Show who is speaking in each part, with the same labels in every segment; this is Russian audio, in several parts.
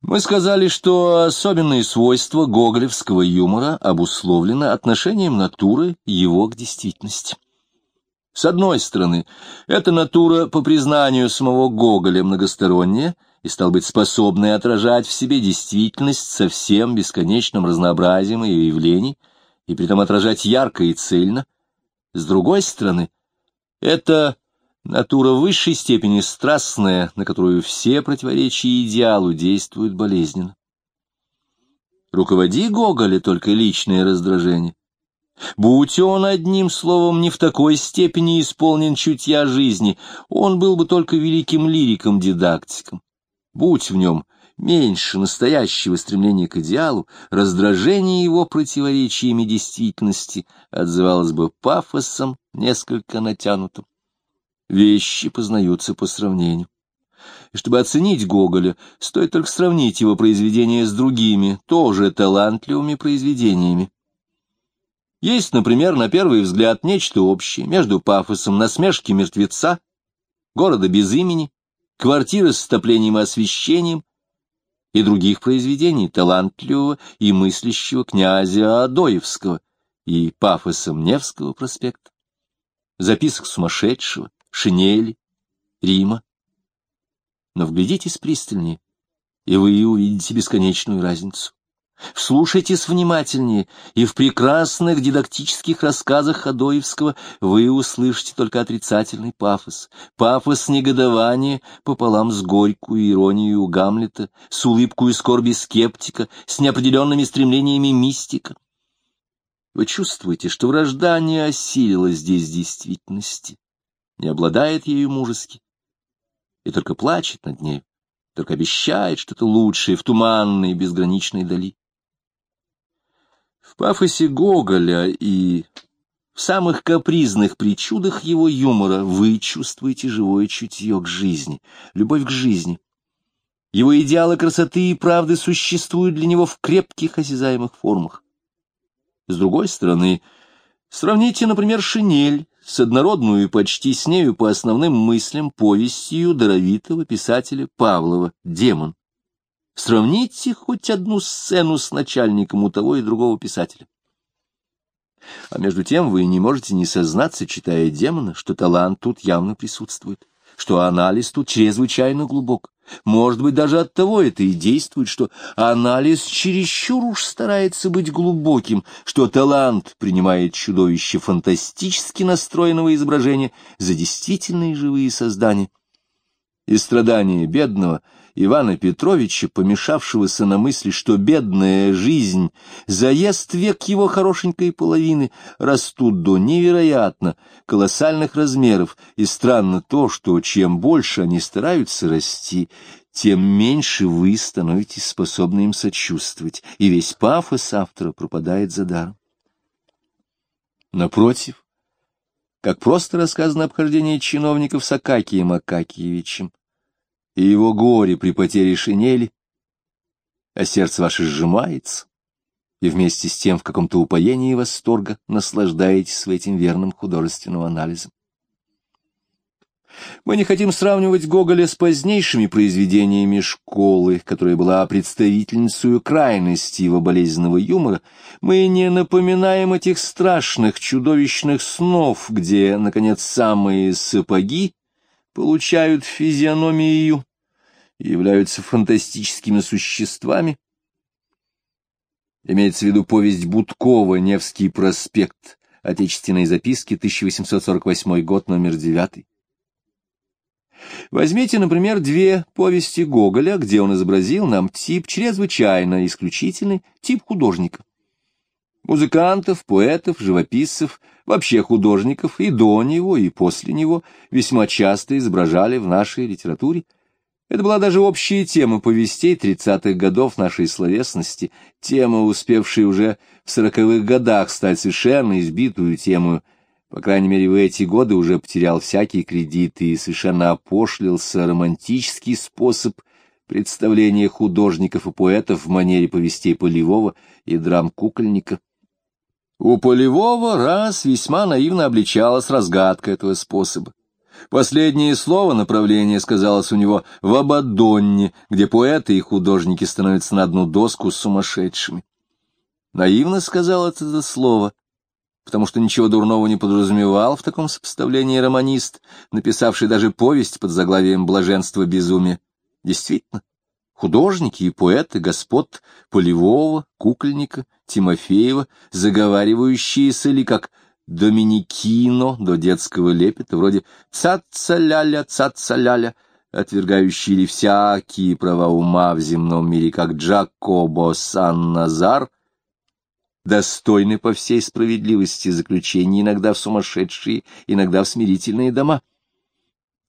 Speaker 1: Мы сказали, что особенные свойства гоголевского юмора обусловлено отношением натуры его к действительности. С одной стороны, эта натура, по признанию самого Гоголя, многосторонняя и, стал быть, способная отражать в себе действительность со всем бесконечным разнообразием ее явлений, и притом отражать ярко и цельно. С другой стороны, это натура в высшей степени страстная, на которую все противоречия идеалу действуют болезненно. Руководи Гоголя только личное раздражение. Будь он одним словом не в такой степени исполнен чутья жизни, он был бы только великим лириком-дидактиком. Будь в нем меньше настоящего стремления к идеалу, раздражение его противоречиями действительности отзывалось бы пафосом несколько натянутым. Вещи познаются по сравнению. И чтобы оценить Гоголя, стоит только сравнить его произведения с другими, тоже талантливыми произведениями. Есть, например, на первый взгляд нечто общее между пафосом насмешки мертвеца, города без имени, квартиры с отоплением и освещением и других произведений талантливого и мыслящего князя Адоевского и пафосом Невского проспекта, записок сумасшедшего, шинели, Рима. Но вглядитесь пристальнее, и вы увидите бесконечную разницу. Вслушайтесь внимательнее, и в прекрасных дидактических рассказах Ходоевского вы услышите только отрицательный пафос, пафос негодования пополам с горькую иронию Гамлета, с улыбкой скорби скептика, с неопределенными стремлениями мистика. Вы чувствуете, что вражда не осилила здесь действительности, не обладает ею мужески, и только плачет над нею, только обещает что-то лучшее в туманной безграничной дали. В пафосе Гоголя и в самых капризных причудах его юмора вы чувствуете живое чутье к жизни, любовь к жизни. Его идеалы красоты и правды существуют для него в крепких осязаемых формах. С другой стороны, сравните, например, «Шинель» с однородную и почти с нею по основным мыслям повестью даровитого писателя Павлова «Демон». Сравните хоть одну сцену с начальником у того и другого писателя. А между тем вы не можете не сознаться, читая демона, что талант тут явно присутствует, что анализ тут чрезвычайно глубок. Может быть, даже от того это и действует, что анализ чересчур уж старается быть глубоким, что талант принимает чудовище фантастически настроенного изображения за действительные живые создания. И страдания бедного — Ивана Петровича, помешавшегося на мысли, что бедная жизнь, заезд век его хорошенькой половины, растут до невероятно колоссальных размеров, и странно то, что чем больше они стараются расти, тем меньше вы становитесь способны им сочувствовать, и весь пафос автора пропадает за даром. Напротив, как просто рассказано обхождение чиновников с Акакием Акакиевичем, и его горе при потере шинели, а сердце ваше сжимается, и вместе с тем в каком-то упоении восторга наслаждаетесь этим верным художественным анализом. Мы не хотим сравнивать Гоголя с позднейшими произведениями школы, которая была представительницей крайности его болезненного юмора. Мы не напоминаем этих страшных, чудовищных снов, где, наконец, самые сапоги получают физиономию являются фантастическими существами. Имеется в виду повесть Будкова «Невский проспект», Отечественные записки, 1848 год, номер 9. Возьмите, например, две повести Гоголя, где он изобразил нам тип чрезвычайно исключительный, тип художника. Музыкантов, поэтов, живописцев, вообще художников и до него, и после него весьма часто изображали в нашей литературе – это была даже общая тема повестей тридцатых годов нашей словесности, тема, успевшая уже в сороковых годах стать совершенно избитую тему. По крайней мере, в эти годы уже потерял всякий кредит и совершенно опошлился романтический способ представления художников и поэтов в манере повестей Полевого и драм Кукольника. У Полевого раз весьма наивно обличалась разгадка этого способа. Последнее слово направления сказалось у него в Абадонне, где поэты и художники становятся на одну доску с сумасшедшими. Наивно сказал это слово, потому что ничего дурного не подразумевал в таком сопоставлении романист, написавший даже повесть под заглавием «Блаженство безумия». Действительно, художники и поэты господ Полевого, Кукольника, Тимофеева, заговаривающиеся ли как доминикино до детского лепета, вроде «ца-ца-ля-ля, ца-ца-ля-ля», отвергающие ли всякие права ума в земном мире, как Джакобо Сан-Назар, достойны по всей справедливости заключения иногда в сумасшедшие, иногда в смирительные дома.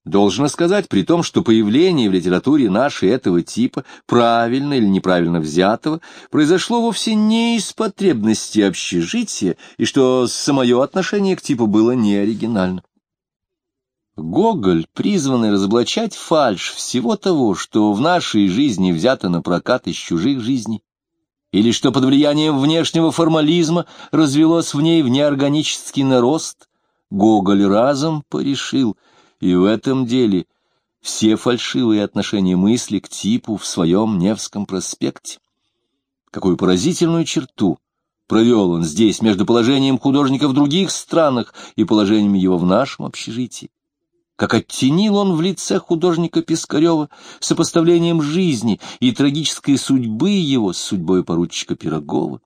Speaker 1: Должно сказать, при том, что появление в литературе нашей этого типа, правильно или неправильно взятого, произошло вовсе не из потребности общежития, и что самое отношение к типу было не оригинально. Гоголь, призванный разоблачать фальшь всего того, что в нашей жизни взято на прокат из чужих жизней, или что под влиянием внешнего формализма развелось в ней в неорганический нарост, Гоголь разом порешил — и в этом деле все фальшивые отношения мысли к типу в своем Невском проспекте. Какую поразительную черту провел он здесь между положением художника в других странах и положением его в нашем общежитии. Как оттенил он в лице художника Пискарева сопоставлением жизни и трагической судьбы его с судьбой поручика Пирогова.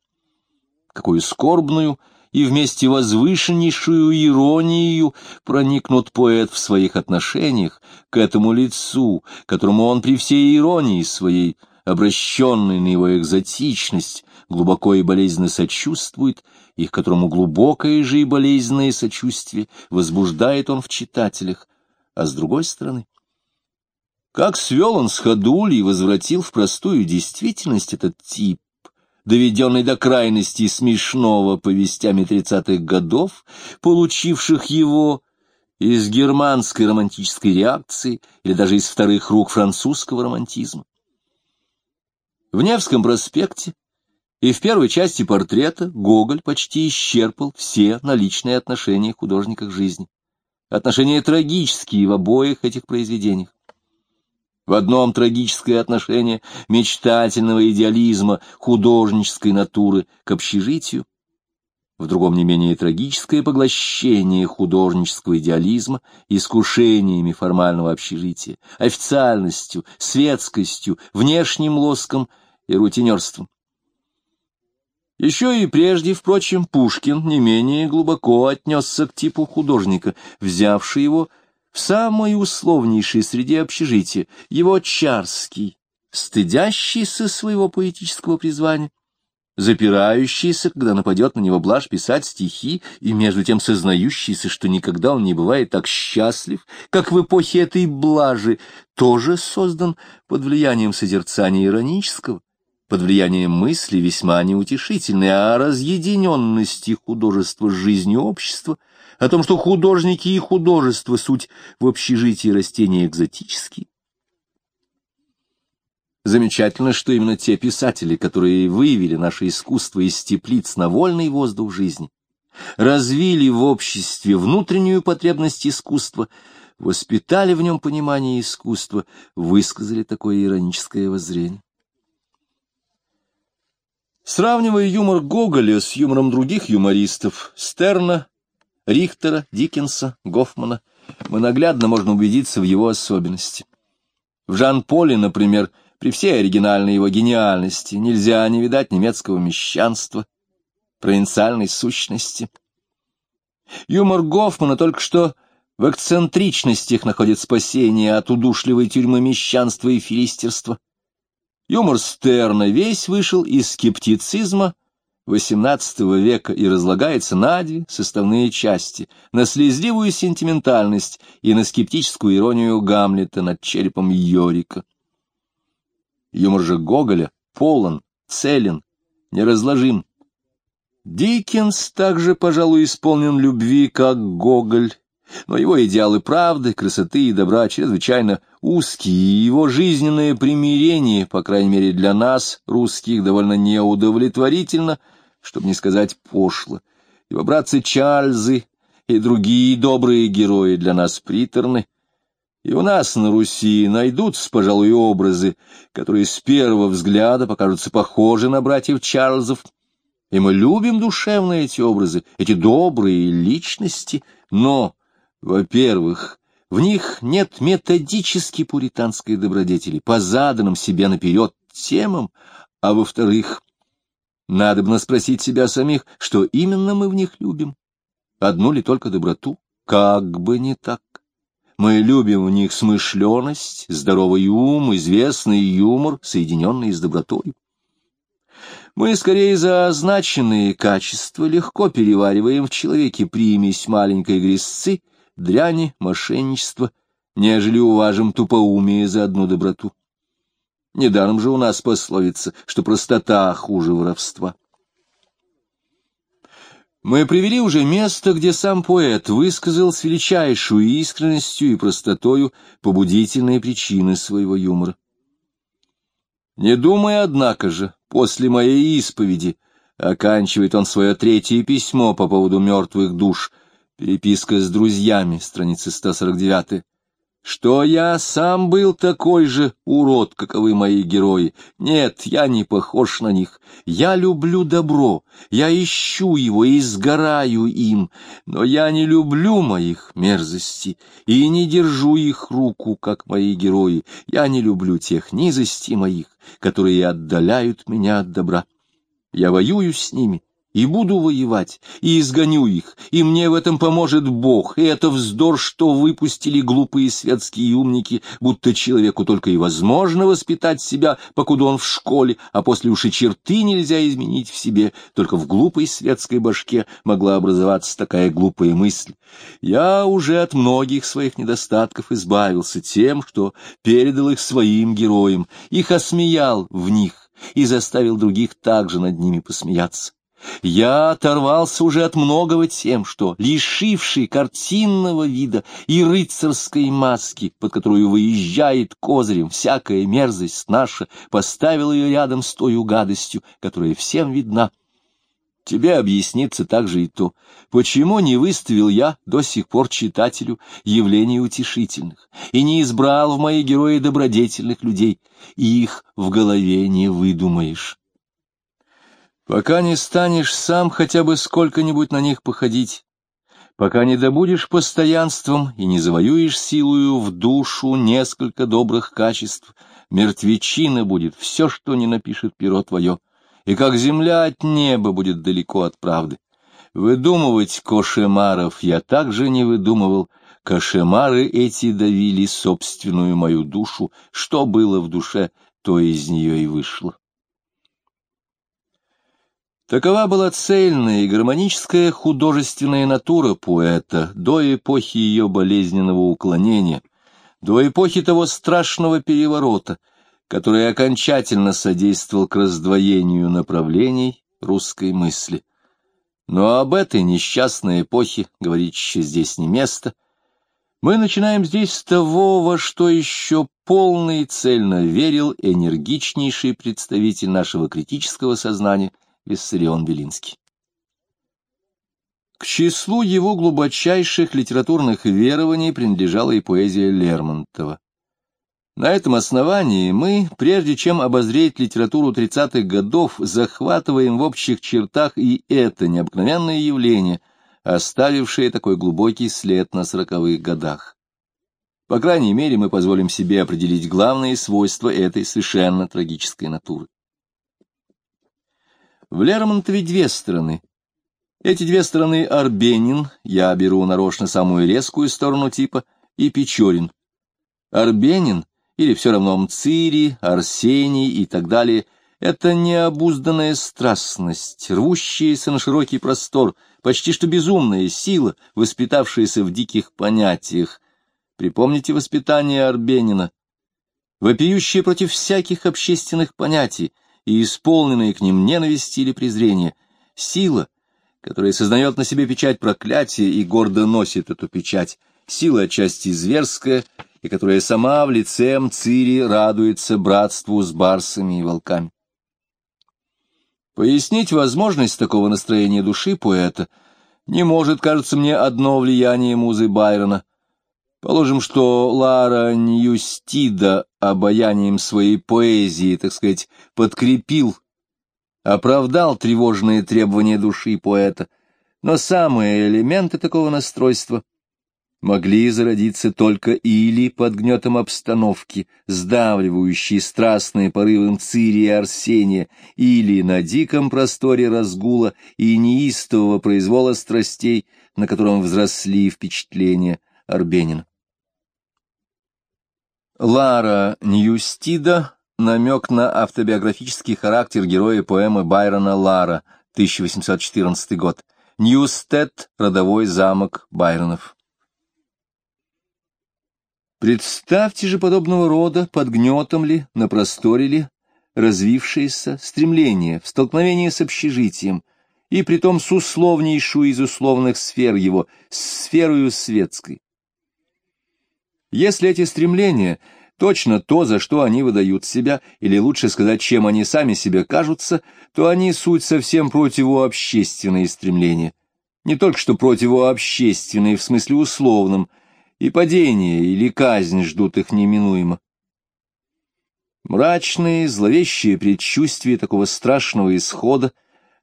Speaker 1: Какую скорбную и вместе возвышеннейшую иронию проникнут поэт в своих отношениях к этому лицу, которому он при всей иронии своей, обращенной на его экзотичность, глубоко и болезненно сочувствует, и к которому глубокое же и болезненное сочувствие возбуждает он в читателях, а с другой стороны, как свел он с ходули и возвратил в простую действительность этот тип, доведенный до крайности смешного повестями тридцатых годов, получивших его из германской романтической реакции или даже из вторых рук французского романтизма. В Невском проспекте и в первой части портрета Гоголь почти исчерпал все наличные отношения художника к жизни. Отношения трагические в обоих этих произведениях. В одном трагическое отношение мечтательного идеализма художнической натуры к общежитию, в другом не менее трагическое поглощение художнического идеализма искушениями формального общежития, официальностью, светскостью, внешним лоском и рутинерством. Еще и прежде, впрочем, Пушкин не менее глубоко отнесся к типу художника, взявший его в самой условнейшей среде общежития, его Чарский, стыдящийся своего поэтического призвания, запирающийся, когда нападет на него блажь писать стихи, и между тем сознающийся, что никогда он не бывает так счастлив, как в эпохе этой блажи, тоже создан под влиянием созерцания иронического, под влиянием мысли весьма неутешительной о разъединенности художества с жизнью общества, о том, что художники и художество — суть в общежитии растения экзотические. Замечательно, что именно те писатели, которые вывели наше искусство из теплиц на вольный воздух жизни, развили в обществе внутреннюю потребность искусства, воспитали в нем понимание искусства, высказали такое ироническое воззрение. Сравнивая юмор Гоголя с юмором других юмористов, Стерна, Рихтера, Диккенса, Гофмана, мы наглядно можно убедиться в его особенности. В Жан-Поле, например, при всей оригинальной его гениальности нельзя не видать немецкого мещанства, провинциальной сущности. Юмор Гофмана только что в эксцентричностях находит спасение от удушливой тюрьмы мещанства и филистерства. Юмор Стерна весь вышел из скептицизма XVIII века и разлагается на две составные части, на слезливую сентиментальность и на скептическую иронию Гамлета над черепом Йорика. Юмор же Гоголя полон, целен, неразложим. Диккенс также, пожалуй, исполнен любви, как Гоголь, но его идеалы правды, красоты и добра чрезвычайно узкие, и его жизненное примирение, по крайней мере для нас, русских, довольно неудовлетворительно, чтобы не сказать пошло. Его братцы Чарльзы, и другие добрые герои для нас приторны. И у нас на Руси найдутся, пожалуй, образы, которые с первого взгляда покажутся похожи на братьев Чарльзов. И мы любим душевно эти образы, эти добрые личности, но, во-первых, в них нет методически пуританской добродетели, по заданным себе наперед темам, а во-вторых, надо бы спросить себя самих, что именно мы в них любим. Одну ли только доброту? Как бы не так. Мы любим в них смышленность, здоровый ум, известный юмор, соединенный с добротой. Мы скорее за означенные качества легко перевариваем в человеке примесь маленькой грязцы, дряни, мошенничества, нежели уважим тупоумие за одну доброту. Недаром же у нас пословица, что простота хуже воровства. Мы привели уже место, где сам поэт высказал с величайшей искренностью и простотою побудительные причины своего юмора. Не думая, однако же, после моей исповеди, оканчивает он свое третье письмо по поводу мертвых душ, переписка с друзьями, страница 149 что я сам был такой же урод, каковы мои герои. Нет, я не похож на них. Я люблю добро, я ищу его и сгораю им, но я не люблю моих мерзостей и не держу их руку, как мои герои. Я не люблю тех низостей моих, которые отдаляют меня от добра. Я воюю с ними, и буду воевать, и изгоню их, и мне в этом поможет Бог, и это вздор, что выпустили глупые светские умники, будто человеку только и возможно воспитать себя, покуда он в школе, а после уж и черты нельзя изменить в себе, только в глупой светской башке могла образоваться такая глупая мысль. Я уже от многих своих недостатков избавился тем, что передал их своим героям, их осмеял в них и заставил других также над ними посмеяться. Я оторвался уже от многого тем, что, лишивший картинного вида и рыцарской маски, под которую выезжает козырем всякая мерзость наша, поставил ее рядом с той гадостью, которая всем видна. Тебе объяснится также и то, почему не выставил я до сих пор читателю явлений утешительных и не избрал в мои герои добродетельных людей, их в голове не выдумаешь. Пока не станешь сам хотя бы сколько-нибудь на них походить, пока не добудешь постоянством и не завоюешь силою в душу несколько добрых качеств, мертвечина будет все, что не напишет перо твое, и как земля от неба будет далеко от правды. Выдумывать кошемаров я также не выдумывал, кошемары эти давили собственную мою душу, что было в душе, то из нее и вышло. Такова была цельная и гармоническая художественная натура поэта до эпохи ее болезненного уклонения, до эпохи того страшного переворота, который окончательно содействовал к раздвоению направлений русской мысли. Но об этой несчастной эпохе говорить еще здесь не место. Мы начинаем здесь с того, во что еще полно и цельно верил энергичнейший представитель нашего критического сознания — Виссарион Белинский. К числу его глубочайших литературных верований принадлежала и поэзия Лермонтова. На этом основании мы, прежде чем обозреть литературу 30-х годов, захватываем в общих чертах и это необыкновенное явление, оставившее такой глубокий след на сороковых годах. По крайней мере, мы позволим себе определить главные свойства этой совершенно трагической натуры. В Лермонтове две стороны. Эти две стороны Арбенин, я беру нарочно самую резкую сторону типа, и Печорин. Арбенин, или все равно Мцири, Арсений и так далее, это необузданная страстность, рвущаяся на широкий простор, почти что безумная сила, воспитавшаяся в диких понятиях. Припомните воспитание Арбенина, вопиющее против всяких общественных понятий, и исполненные к ним ненависти или презрения, сила, которая сознает на себе печать проклятия и гордо носит эту печать, сила отчасти зверская, и которая сама в лице Мцири радуется братству с барсами и волками. Пояснить возможность такого настроения души поэта не может, кажется мне, одно влияние музы Байрона. Положим, что Лара Ньюстида обаянием своей поэзии, так сказать, подкрепил, оправдал тревожные требования души поэта, но самые элементы такого настройства могли зародиться только или под гнетом обстановки, сдавливающей страстные порывы Мцирия и Арсения, или на диком просторе разгула и неистового произвола страстей, на котором взросли впечатления Арбенина. Лара Ньюстеда — намек на автобиографический характер героя поэмы Байрона «Лара», 1814 год. Ньюстед — родовой замок Байронов. Представьте же подобного рода, под гнетом ли, на просторе ли, развившееся стремление в столкновении с общежитием, и притом с условнейшею из условных сфер его, с сферою светской. Если эти стремления точно то, за что они выдают себя, или лучше сказать, чем они сами себе кажутся, то они суть совсем противообщественные стремления. Не только что противообщественные в смысле условном – и падение или казнь ждут их неминуемо. Мрачные, зловещие предчувствия такого страшного исхода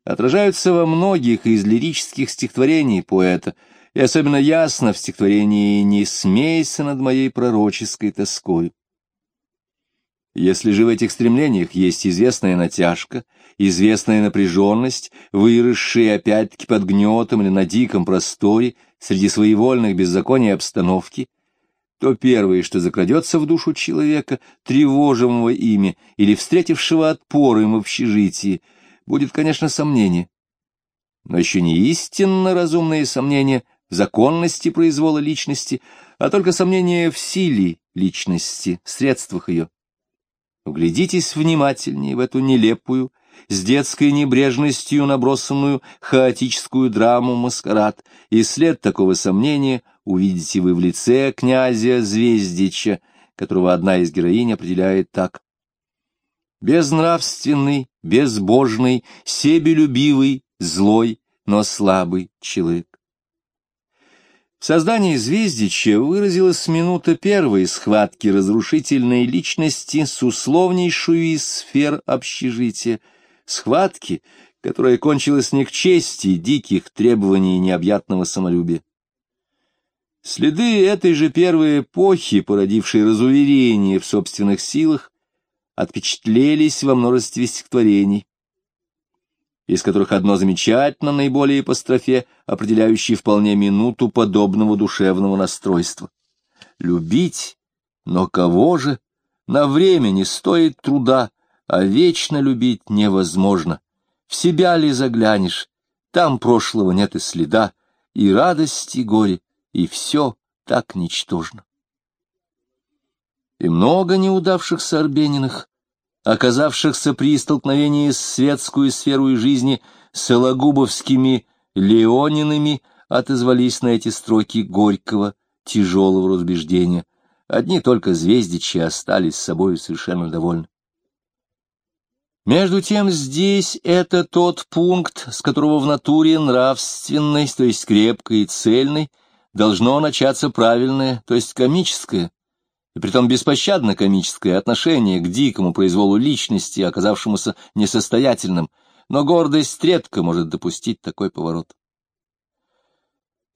Speaker 1: отражаются во многих из лирических стихотворений поэта, и особенно ясно в стихотворении «Не смейся над моей пророческой тоской». Если же в этих стремлениях есть известная натяжка, известная напряженность, выросшие опять-таки под гнетом или на диком просторе, среди своевольных беззаконий обстановки, то первое, что закрадется в душу человека, тревожимого ими или встретившего отпор им в общежитии, будет, конечно, сомнение. Но еще не истинно разумные сомнения законности произвола личности, а только сомнения в силе личности, средствах ее. Углядитесь внимательнее в эту нелепую, с детской небрежностью набросанную хаотическую драму «Маскарад», и след такого сомнения увидите вы в лице князя Звездича, которого одна из героинь определяет так. Безнравственный, безбожный, себелюбивый, злой, но слабый человек. В создании Звездича выразилась минута первой схватки разрушительной личности с условнейшую из сфер общежития, схватки, которая кончилась не к чести диких требований необъятного самолюбия. Следы этой же первой эпохи, породившей разуверение в собственных силах, отпечатлелись во множестве стихотворений, из которых одно замечательно наиболее по строфе, определяющее вполне минуту подобного душевного настройства. Любить, но кого же? На время не стоит труда, а вечно любить невозможно. В себя ли заглянешь, там прошлого нет и следа, и радость, и горе, и все так ничтожно. И много неудавшихся Арбениных, оказавшихся при столкновении с светскую сферу и жизни сологубовскими Леонинами, отозвались на эти строки горького, тяжелого разбеждения. Одни только звездичи остались с собой совершенно довольны. Между тем здесь это тот пункт, с которого в натуре нравственной, то есть крепкой и цельной, должно начаться правильное, то есть комическое, и притом беспощадно комическое отношение к дикому произволу личности, оказавшемуся несостоятельным, но гордость редко может допустить такой поворот.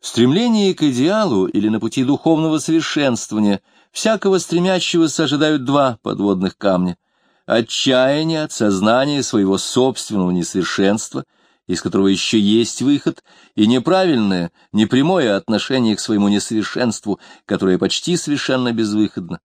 Speaker 1: В стремлении к идеалу или на пути духовного совершенствования всякого стремящегося ожидают два подводных камня отчаяние от сознания своего собственного несовершенства, из которого еще есть выход, и неправильное, непрямое отношение к своему несовершенству, которое почти совершенно безвыходно.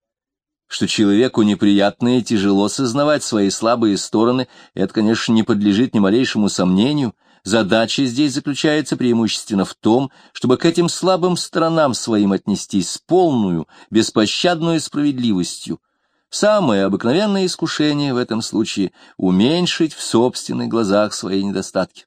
Speaker 1: Что человеку неприятно и тяжело сознавать свои слабые стороны, это, конечно, не подлежит ни малейшему сомнению. Задача здесь заключается преимущественно в том, чтобы к этим слабым сторонам своим отнестись с полную, беспощадную справедливостью, Самое обыкновенное искушение в этом случае — уменьшить в собственных глазах свои недостатки.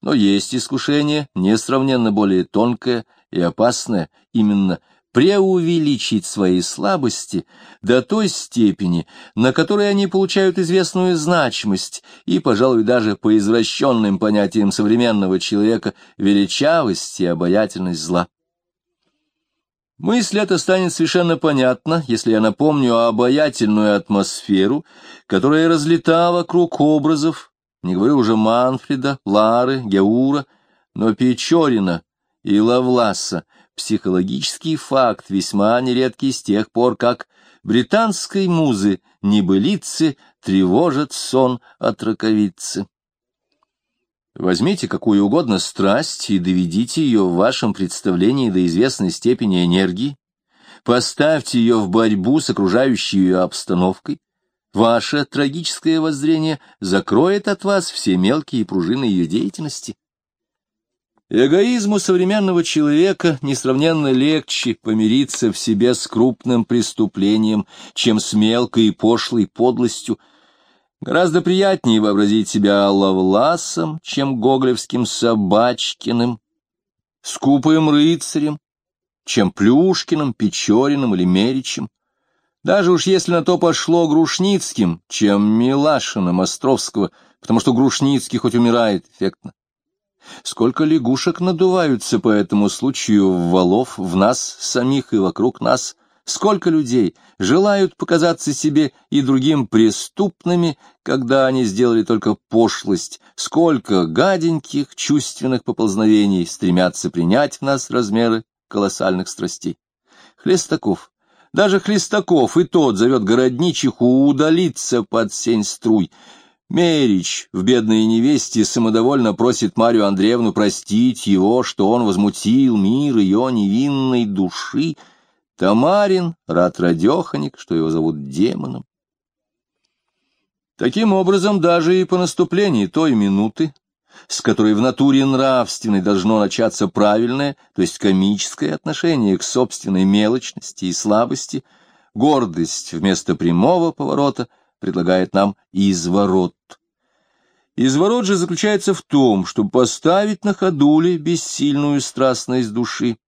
Speaker 1: Но есть искушение, несравненно более тонкое и опасное, именно преувеличить свои слабости до той степени, на которой они получают известную значимость и, пожалуй, даже по извращенным понятиям современного человека, величавость и обаятельность зла. Мысль эта станет совершенно понятна, если я напомню обаятельную атмосферу, которая разлета вокруг образов, не говорю уже Манфреда, Лары, Геура, но Печорина и Лавласа, психологический факт, весьма нередкий с тех пор, как британской музы небылицы тревожат сон от раковицы. Возьмите какую угодно страсть и доведите ее в вашем представлении до известной степени энергии, поставьте ее в борьбу с окружающей ее обстановкой, ваше трагическое воззрение закроет от вас все мелкие пружины ее деятельности. Эгоизму современного человека несравненно легче помириться в себе с крупным преступлением, чем с мелкой и пошлой подлостью, Гораздо приятнее вообразить себя Лавласом, чем гоголевским Собачкиным, скупым рыцарем, чем Плюшкиным, Печориным или Меричем. Даже уж если на то пошло Грушницким, чем Милашиным Островского, потому что Грушницкий хоть умирает эффектно. Сколько лягушек надуваются по этому случаю в валов в нас самих и вокруг нас — Сколько людей желают показаться себе и другим преступными, когда они сделали только пошлость, сколько гаденьких чувственных поползновений стремятся принять в нас размеры колоссальных страстей. Хлестаков, даже Хлестаков и тот зовет городничиху удалиться под сень струй. Мерич в «Бедной невесте» самодовольно просит Марию Андреевну простить его, что он возмутил мир ее невинной души, Тамарин рад радеханик, что его зовут демоном. Таким образом, даже и по наступлении той минуты, с которой в натуре нравственной должно начаться правильное, то есть комическое отношение к собственной мелочности и слабости, гордость вместо прямого поворота предлагает нам изворот. Изворот же заключается в том, чтобы поставить на ходуле бессильную страстность души,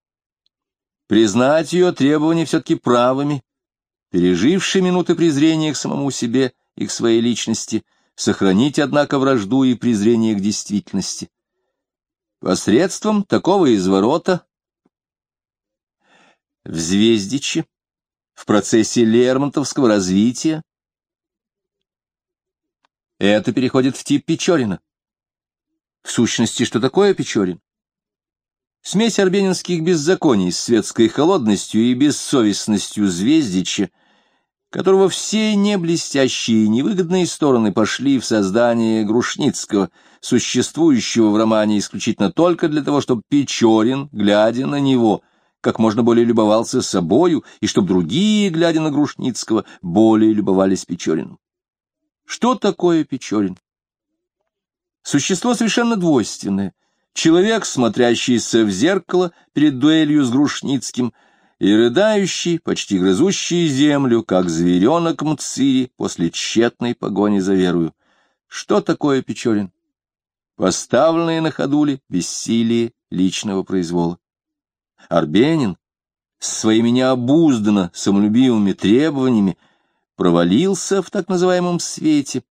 Speaker 1: признать ее требования все-таки правыми, пережившие минуты презрения к самому себе и к своей личности, сохранить, однако, вражду и презрение к действительности. Посредством такого изворота в Звездиче, в процессе Лермонтовского развития, это переходит в тип Печорина. В сущности, что такое Печорин? Смесь арбенинских беззаконий с светской холодностью и бессовестностью Звездича, которого все неблестящие и невыгодные стороны пошли в создание Грушницкого, существующего в романе исключительно только для того, чтобы Печорин, глядя на него, как можно более любовался собою, и чтобы другие, глядя на Грушницкого, более любовались Печориным. Что такое Печорин? Существо совершенно двойственное — человек, смотрящийся в зеркало перед дуэлью с Грушницким, и рыдающий, почти грызущий землю, как зверенок Мцири после тщетной погони за верою. Что такое Печорин? Поставленные на ходуле бессилие личного произвола. Арбенин с своими необузданно самолюбивыми требованиями провалился в так называемом свете,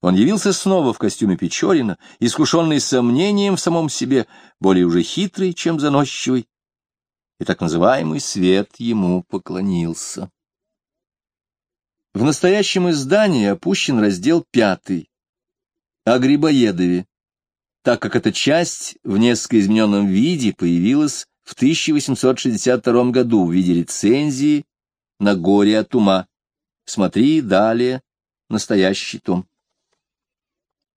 Speaker 1: он явился снова в костюме Печорина, искушенный сомнением в самом себе, более уже хитрый, чем заносчивый, и так называемый свет ему поклонился. В настоящем издании опущен раздел пятый о Грибоедове, так как эта часть в несколько измененном виде появилась в 1862 году в виде рецензии на «Горе от ума». Смотри далее настоящий том.